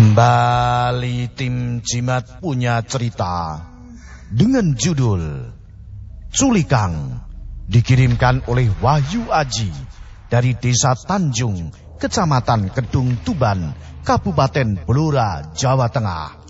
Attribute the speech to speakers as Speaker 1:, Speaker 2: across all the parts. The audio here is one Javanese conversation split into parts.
Speaker 1: Kembali tim Jimat punya cerita dengan judul Culikang dikirimkan oleh Wahyu Aji dari Desa Tanjung, Kecamatan Kedung Tuban, Kabupaten Blora, Jawa Tengah.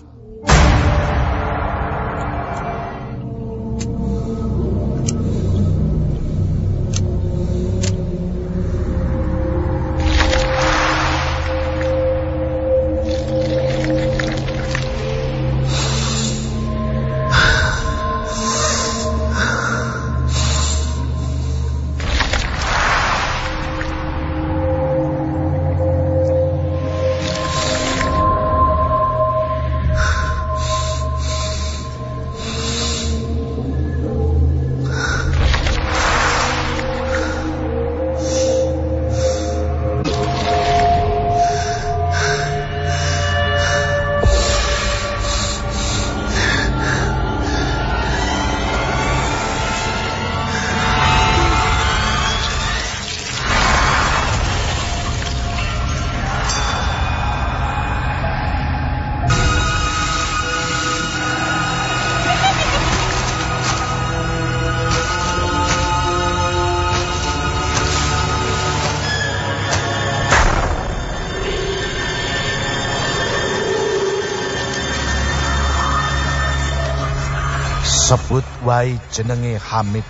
Speaker 1: Wae jenenge Hamid.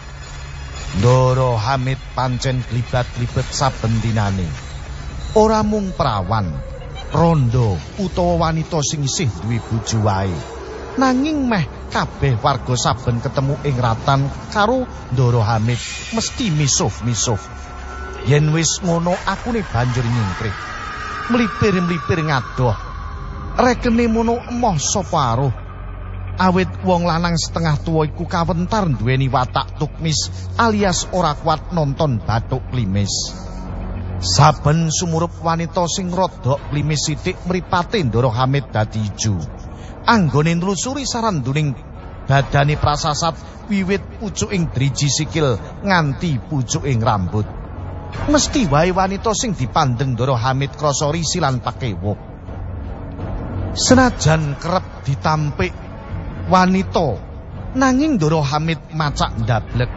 Speaker 1: Ndoro Hamid pancen glibat-glibet saben dinane. Ora mung perawan, rondo utawa wanita sing isih duwe bojo wae. Nanging meh kabeh warga saben ketemu ing ratan karo Ndoro Hamid mesti misuh-misuh. Yen wis ngono akune banjur nyingkrih. Mlipir-mlipir ngadoh. Rekene mono emoh sapa aruh. Awit wong lanang setengah tua iku kawentar duweni watak tukmis alias ora kuat nonton batuk klimis. Saben sumurup wanita sing rodok klimis sithik mripate Ndoro Hamid dadi ijo. Anggone nlusuri saranduning badane prasasat wiwit pucuking driji sikil nganti pucuking rambut. Mesti wae wanita sing dipandeng Ndoro Hamid krasa risi lan pakewuh. Senajan kerep ditampik wanita. Nanging Ndoro Hamid macak ndablek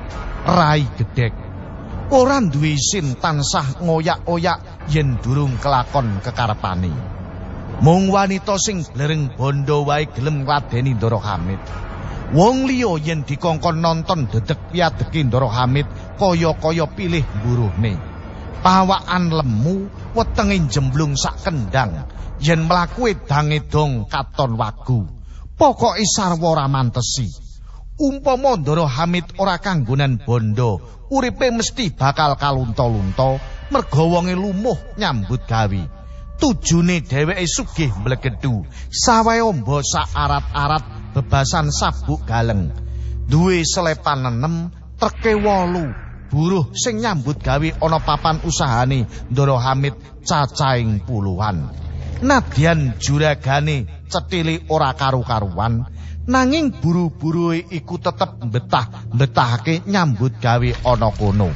Speaker 1: rai gedhek. Ora duwe isin tansah ngoyak-oyak yen durung kelakon kekarepane. Mung wanita sing blereng bondo wae gelem ngladeni Ndoro Hamid. Wong liya yen dikongkon nonton dedek piadeki Ndoro Hamid kaya-kaya pilih buruhne pawakan lemu wetenge jemblung sak kendang yen mlaku edange dong katon wagu Pokoke sarwa ora mantesi. Umpama Ndoro Hamid ora kanggonan bondo, uripe mesti bakal kalunta-lunta merga wonge lumuh nyambut gawe. Tujune dheweke sugih mlegedhu, sawae amba sak arat-arat bebasan sabuk galeng. Duwe selepan enem, treke wolu. Buruh sing nyambut gawe ana papan usahane Ndoro Hamid cacahing puluhan. Nadyan juragane cetili ora karu-karuan nanging buru-buru iku tetep betah-betahake nyambut gawe ana kono.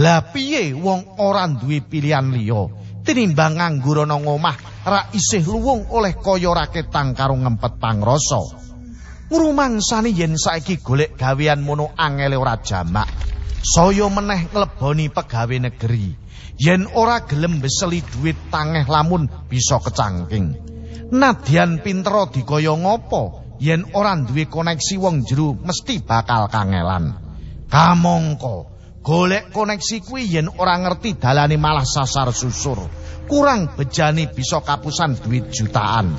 Speaker 1: Lah piye wong ora duwe pilihan liya tinimbang nganggur ana ngomah ra isih luwung oleh kaya raketang karo ngempet pangrasa. Ngrumangsani yen saiki golek gawean mono angele ora jamak. Saya meneh ngleboni pegawe negeri. yen ora gelem beseli duit tangeh lamun bisa kecangking. Nadyan pintero dikaya ngopo yen ora duwe koneksi wong jero mesti bakal kangelan. Kamangka golek koneksi kuwi yen ora ngerti dalane malah sasar susur. Kurang bejani bisa kapusan duit jutaan.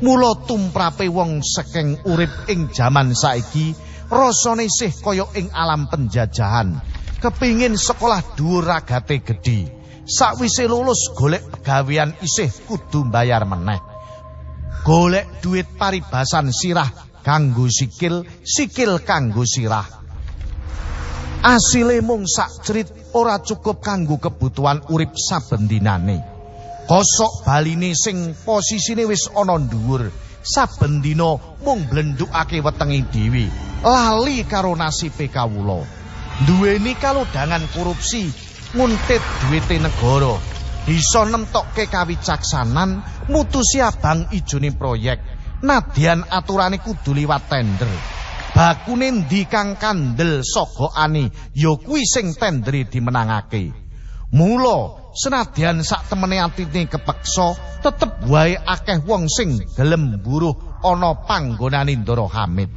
Speaker 1: Mula tumrape wong sekeng urip ing jaman saiki rasane isih kaya ing alam penjajahan. Kepingin sekolah dhuwur ragate gedhe. Sakwise lulus golek pegawean isih kudu mbayar meneh. Golek duit paribasan sirah kanggo sikil, sikil kanggo sirah. Asile mung sak cerit ora cukup kanggo kebutuhan urip saben dinane. Kosok baline sing posisine wis ana dhuwur, saben dina mung blendukake wetenge dhewe, lali karo nasibe kawula. duweni kalodhangan korupsi nguntit duwite negara bisa nemtokke kawicaksanan mutusi abang ijone proyek. Nadyan aturane kudu liwat tender. Bakune ndi kang kandel sogokane ya kuwi sing tendere dimenangake. Mula senadyan sak temene atine kepeksa tetep wae akeh wong sing gelem buruh ana panggonane Ndara Hamid.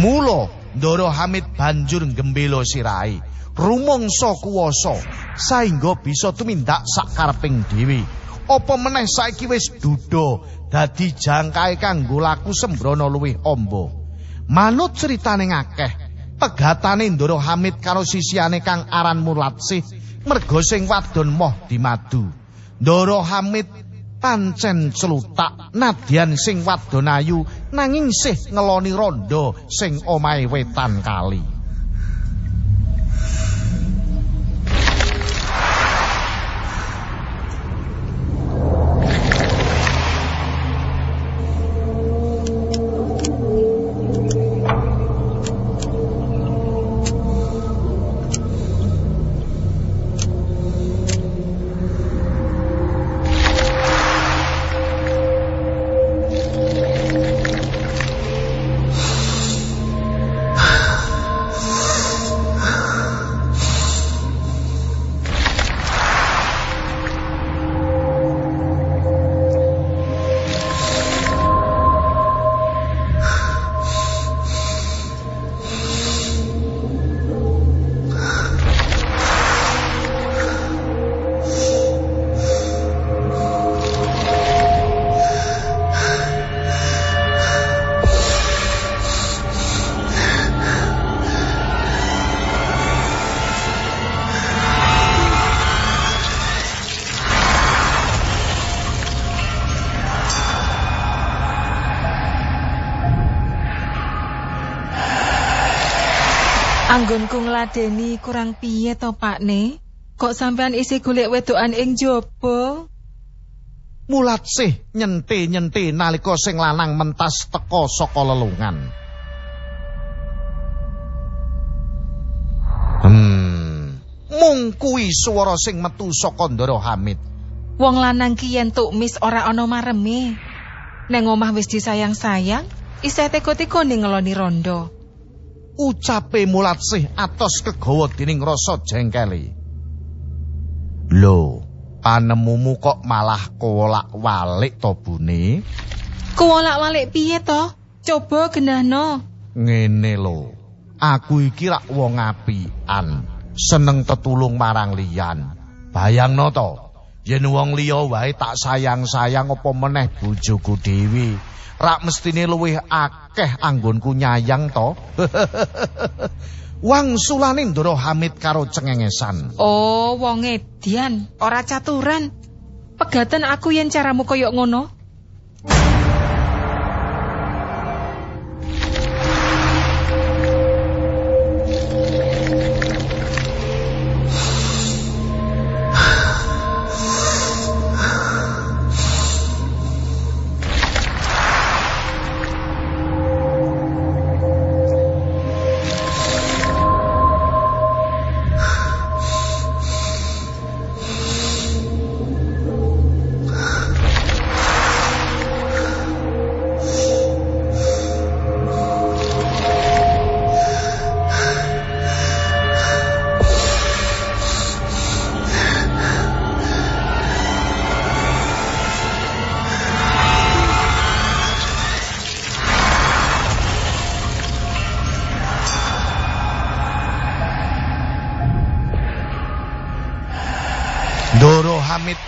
Speaker 1: Mula Ndara Hamid banjur gembelo sirahe. Rumangsa kuwasa saengga bisa tumindak sakareping dhewe. Apa meneh saiki wis duda dadi jangkae kanggo laku sembrono luwih amba? Manut critane akeh pegatane Ndoro Hamid karo sisiane kang aran Mulatsih merga sing wadon moh dimadu Ndoro Hamid pancen celutak nadyan sing wadon ayu nanging sih ngeloni rondo sing omahe wetan kali
Speaker 2: Anggonku ngladeni kurang piye to Pakne? Kok sampean isi golek wedokan ing jaba?
Speaker 1: Mulat sih nyenti-nyenti nalika sing lanang mentas teka saka lelungan. Hmm, mung kuwi swara sing metu saka Ndara Hamid.
Speaker 2: Wong lanang ki yen tukmis ora ana mareme. Neng omah wis disayang-sayang, isih teko-teko ning ngeloni rondo.
Speaker 1: Ucape mulatsih atos kegawa dening rasa jengkeli. Lho, panemumu kok malah kolak-walik to bune?
Speaker 2: Kolak-walik piye to? Coba genahno.
Speaker 1: Ngene lho. Aku iki rak wong apian, seneng tetulung marang liyan. Bayangno to, yen wong liya wae tak sayang-sayang apa meneh bojoku dhewe. rak mestine luwih akeh anggonku nyayang to. Wang sulane Ndoro Hamid karo cengengesan.
Speaker 2: Oh, wong edian, ora caturan. Pegatan aku yen caramu koyok ngono.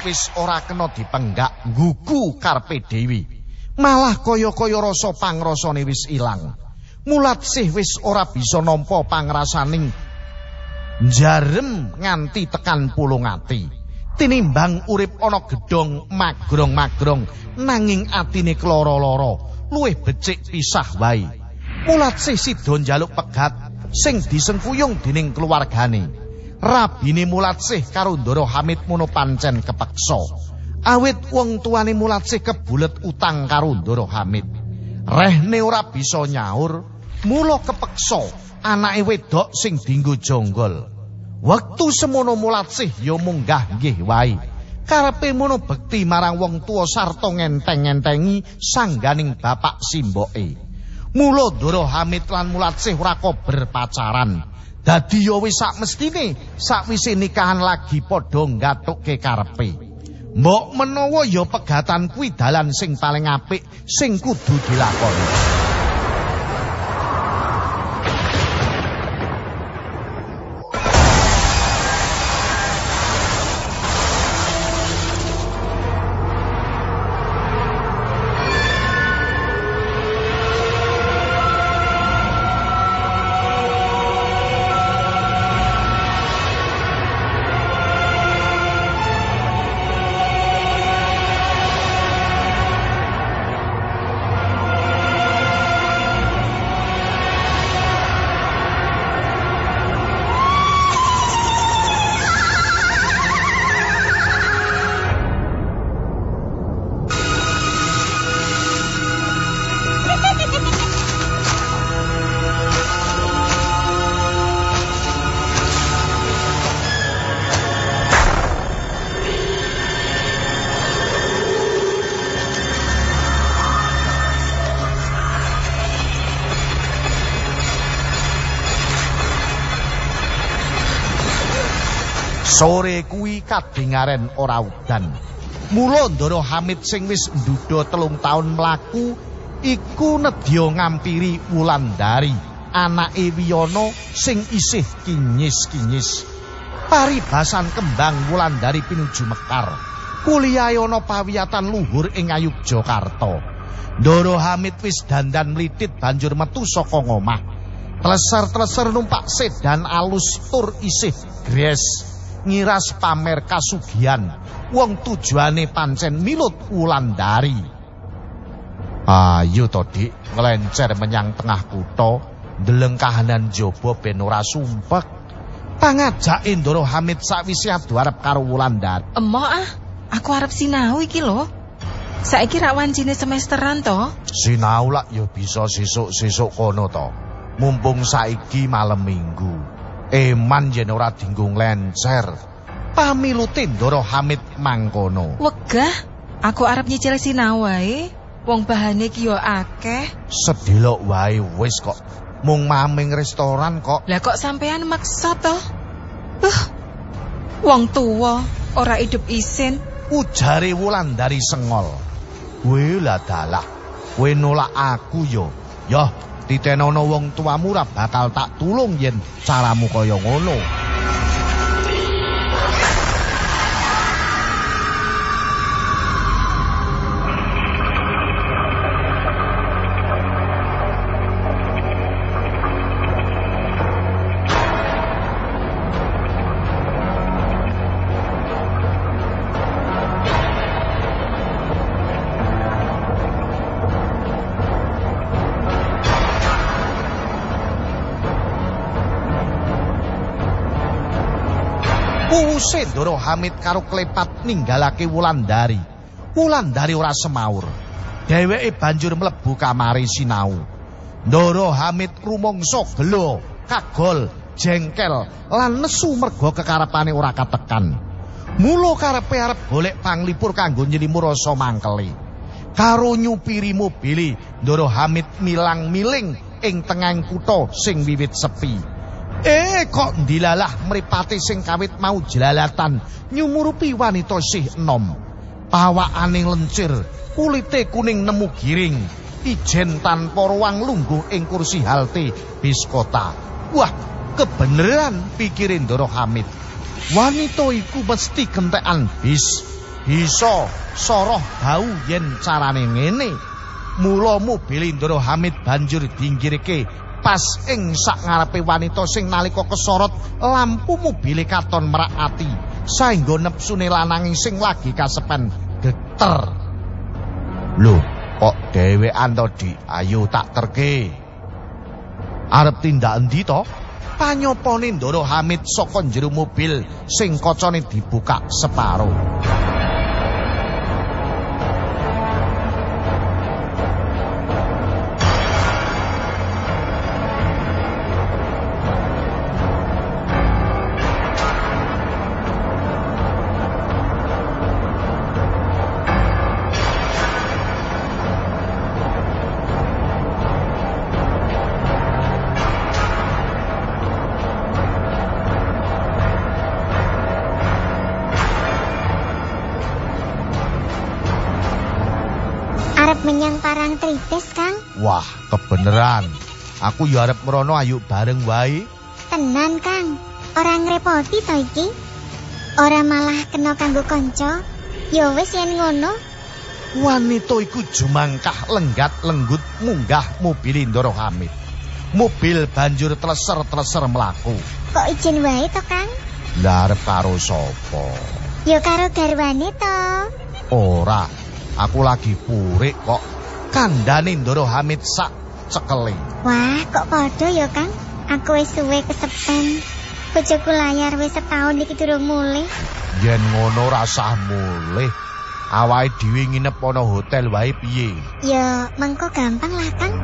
Speaker 1: Wis ora kena dipenggak gugu karpe dewi. Malah kaya-kaya rasa pangrasane wis ilang. Mulat sih wis ora bisa nampa pangrasaning jarem nganti tekan pulung ati. Tinimbang urip ana gedhong magrong-magrong nanging atine kloro-loro, luwih becik pisah wae. Mulat sih sida njaluk pegat sing disengkuyung dening keluargane. Rabine mulatsih karo Ndara Hamid mono pancen kepeksa. Awit wong tuane mulatsih kebulet utang karo Ndara Hamid. Rehne ora bisa nyaur, mula kepeksa anake wedok sing dinggo jonggol. Wektu semono mulatsih ya munggah nggih wae. karepe mono bekti marang wong tuwa sarta ngenteng-entengi sangganing bapak simboke. Mula Ndoro Hamid lan Mulatsih ora kober pacaran. Dadi ya wis sak mestine sakwise nikahan lagi padha ngatukke karepe. Mbok menawa ya pegatan kuwi dalan sing paling apik sing kudu dilakoni. Sore kuwi kadingaren ora udan. Mula Ndara Hamid sing wis ndudha telung taun mlaku iku nedya ngampiri Wulandari, anake Wiyono sing isih kinyis-kinyis. Paribasan kembang Wulandari pinuju Mekar. Kuliah ana pawiyatan luhur ing Ayogyakarta. Ndara Hamid wis dandan mlitit banjur metu saka ngomah. Tleser-tleser numpak sedan alus tur isih gres. Ngiras pamer kasugian wong tujuane pancen milut Wulandari. Ayo to dik. Nglencer menyang tengah kutha. Ndeleng kahanan jaba ben ora sumpek. Pangajak Indra Hamid sakwise adu arep karo Wulandari.
Speaker 2: Emoh ah. Aku arep sinau iki lho. Saiki rak wancine semesteran to.
Speaker 1: Sinau lak ya bisa sesuk-sesuk kono to. Mumpung saiki malam minggu Eman yen ora dinggung lencer. Pamilute Ndoro Hamid mangkono.
Speaker 2: Wegah, aku arep nyicil sinau wae. Wong bahane ki yo akeh.
Speaker 1: Sedilok wae wis kok. Mung maming restoran kok.
Speaker 2: Lah kok sampean maksa to? Uh, wong tuwa ora hidup isin.
Speaker 1: Ujare Wulandari sengol. Kowe lah dalah. Kowe nolak aku yo. Yo, ditenono wong tuamu ora bakal tak tulung yen caramu kaya ngono. Puuse Ndoro Hamid karo klepat ninggalake Wulandari. Wulandari ora semaur. Dheweke banjur mlebu kamari sinau. Ndoro Hamid rumangsa gelo, kagol, jengkel lan nesu merga kekarepane ora katekan. Mula karepe arep golek panglipur kanggo nyelimur rasa mangkeli. Karo nyupiri mobile, Ndoro Hamid milang-miling ing tengahing kutha sing wiwit sepi. Eh kok ndilalah mripate sing kawit mau jelalatan nyumurupi wanita sih enom. Pawakane lencir, kulite kuning nemu giring, ijen tanpa ruang lungguh ing kursi halte bis kota. Wah, kebeneran pikirin Ndoro Hamid. Wanita iku mesti gentekan bis. Bisa soroh bau yen carane ngene. Mula mobil Ndoro Hamid banjur dinggirke pas ing sak ngarepe wanita sing nalika kesorot lampu mobil katon merak ati saengga nepsune lanang sing lagi kasepen geter. Lho kok dhewean to di ayo tak terke. Arep tindak endi to? Panyopone Ndoro Hamid saka jero mobil sing kacane dibuka separo
Speaker 3: Parang Tritis, Kang.
Speaker 1: Wah, kebeneran. Aku ya arep merono ayo bareng wae.
Speaker 3: Tenan, Kang. Orang ngrepoti to iki. Ora malah kena kanggo kanca. Ya wis yen ngono.
Speaker 1: Wanita iku jumangkah lenggat lenggut munggah mobil Ndoro Hamid. Mobil banjur treser-treser mlaku.
Speaker 3: Kok izin wae to, Kang?
Speaker 1: Lah arep karo sapa?
Speaker 3: Ya karo garwane to.
Speaker 1: Ora, aku lagi purik kok. Kandhane Ndoro Hamid sak cekele.
Speaker 3: Wah, kok padha ya, Kang? Aku wis suwe kesepen. Bojoku layar wis setahun iki durung mulih.
Speaker 1: Yen ngono rasah mulih. Awake dhewe nginep ana hotel wae piye?
Speaker 3: Ya, mengko gampang lah, Kang.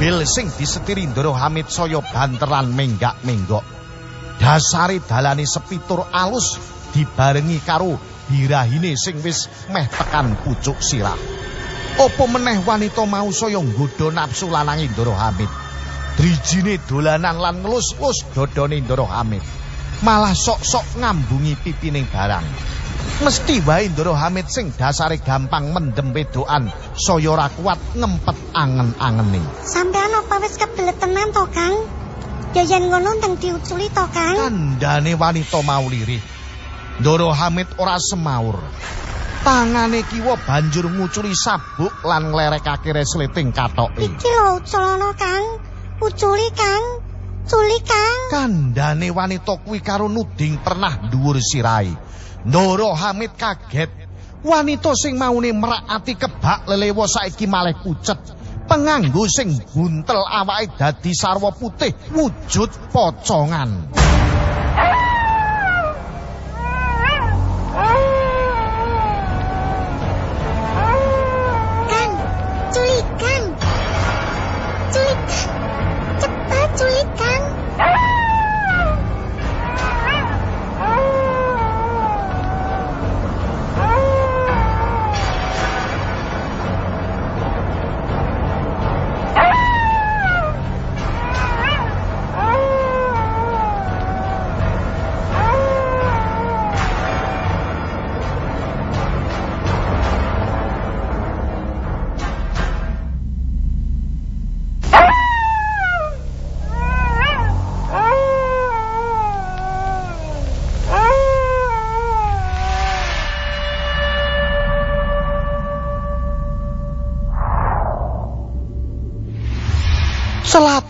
Speaker 1: Mobil sing disetiri Ndoro Hamid saya banteran menggak-menggok. Dasare dalane sepitur alus dibarengi karo birahine sing wis meh tekan pucuk sirah. Apa meneh wanita mau saya nggodha nafsu lanange Ndoro Hamid. Drijine dolanan lan ngelus-elus dodone Ndoro Hamid. Malah sok-sok ngambungi pipine barang. Mesti wae Ndoro Hamid sing dasare gampang mendem wedokan saya ora kuat ngempet angen-angene.
Speaker 3: Wis kebelet tenan to, Kang? Ya yen ngono ndang diuculi to, Kang?
Speaker 1: Kandhane wanita mau lirih. Ndoro Hamid ora semaur. Tangane kiwa banjur nguculi sabuk lan nglerekake resleting katoke.
Speaker 3: Iki lho uculana, Kang. Uculi, Kang. Culi, Kang.
Speaker 1: Kandhane wanita kuwi karo nuding pernah dhuwur sirahe. Ndoro Hamid kaget. Wanita sing maune merakati kebak lelewa saiki malih pucet. Penganggo sing buntel awake dadi sarwa putih wujud pocongan.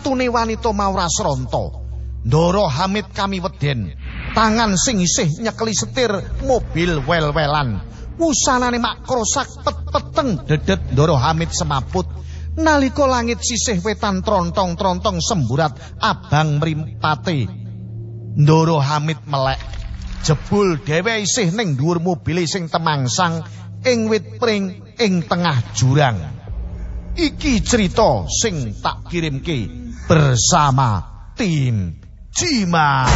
Speaker 1: Selatune wanita mau rasronto. Ndoro Hamid kami weden. Tangan sing isih nyekeli setir mobil wel-welan. Wusanane mak krosak pet-peteng dedet Ndoro Hamid semaput. Nalika langit sisih wetan trontong-trontong semburat abang mrimpate. Ndoro Hamid melek. Jebul dhewe isih ning dhuwur mobil sing temangsang ing wit pring ing tengah jurang. Iki cerita sing tak kirimke bersama tim Cima.